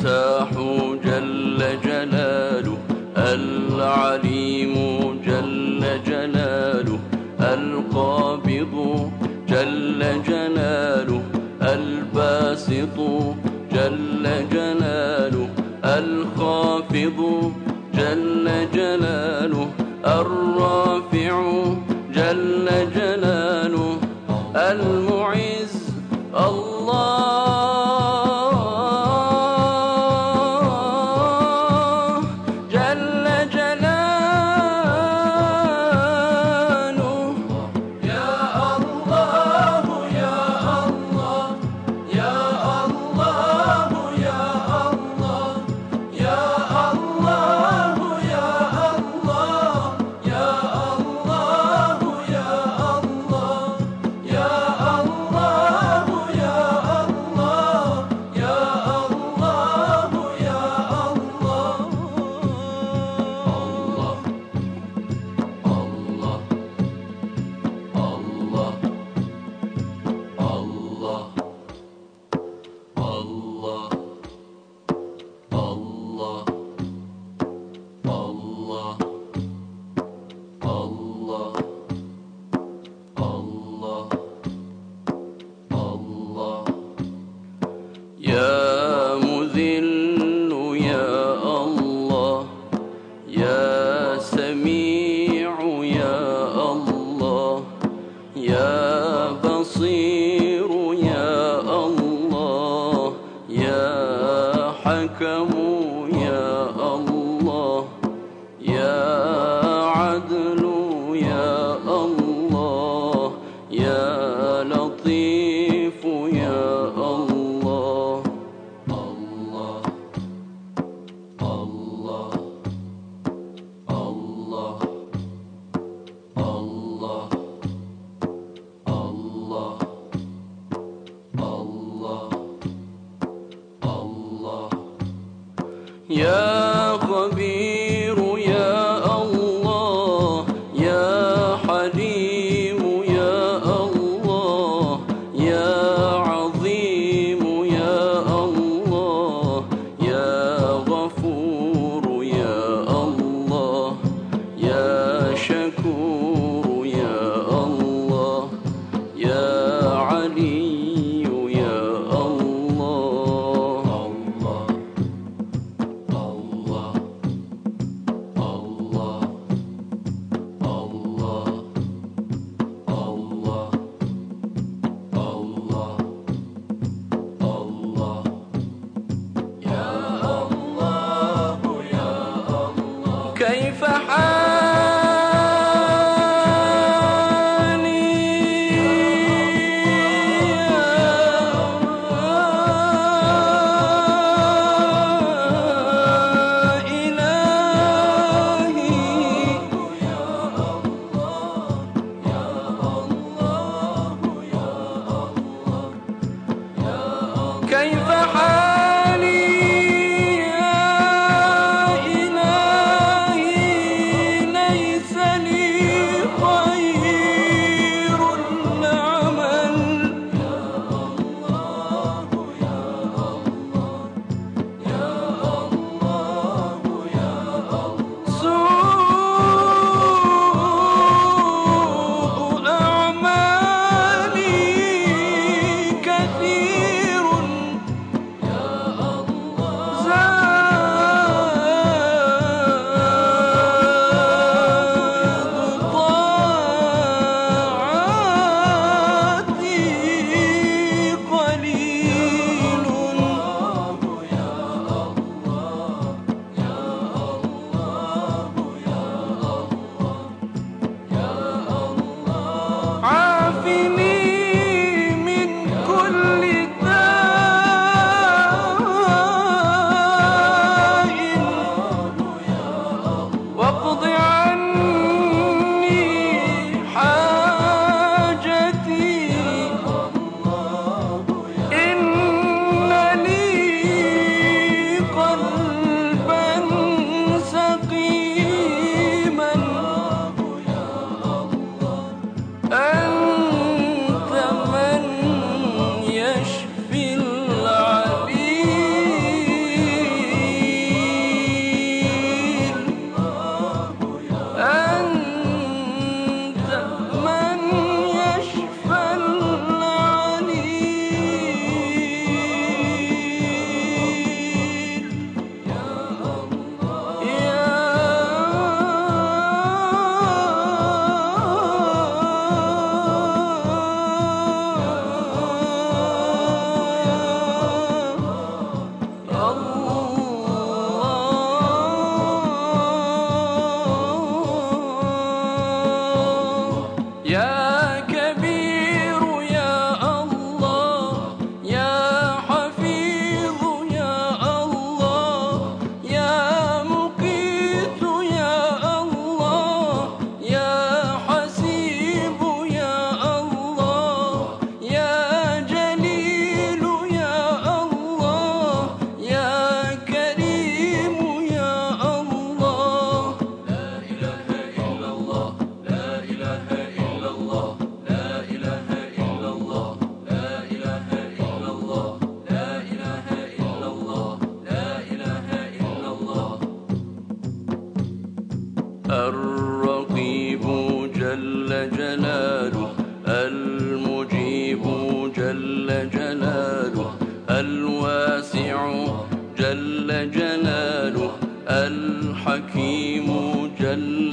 الفتاح جل جلاله العليم جل جلاله القابض جل جلاله الباسط جل جلاله الخافض جل جلاله الرافع جل جلاله المعز يا جل جلاله الحكيم جل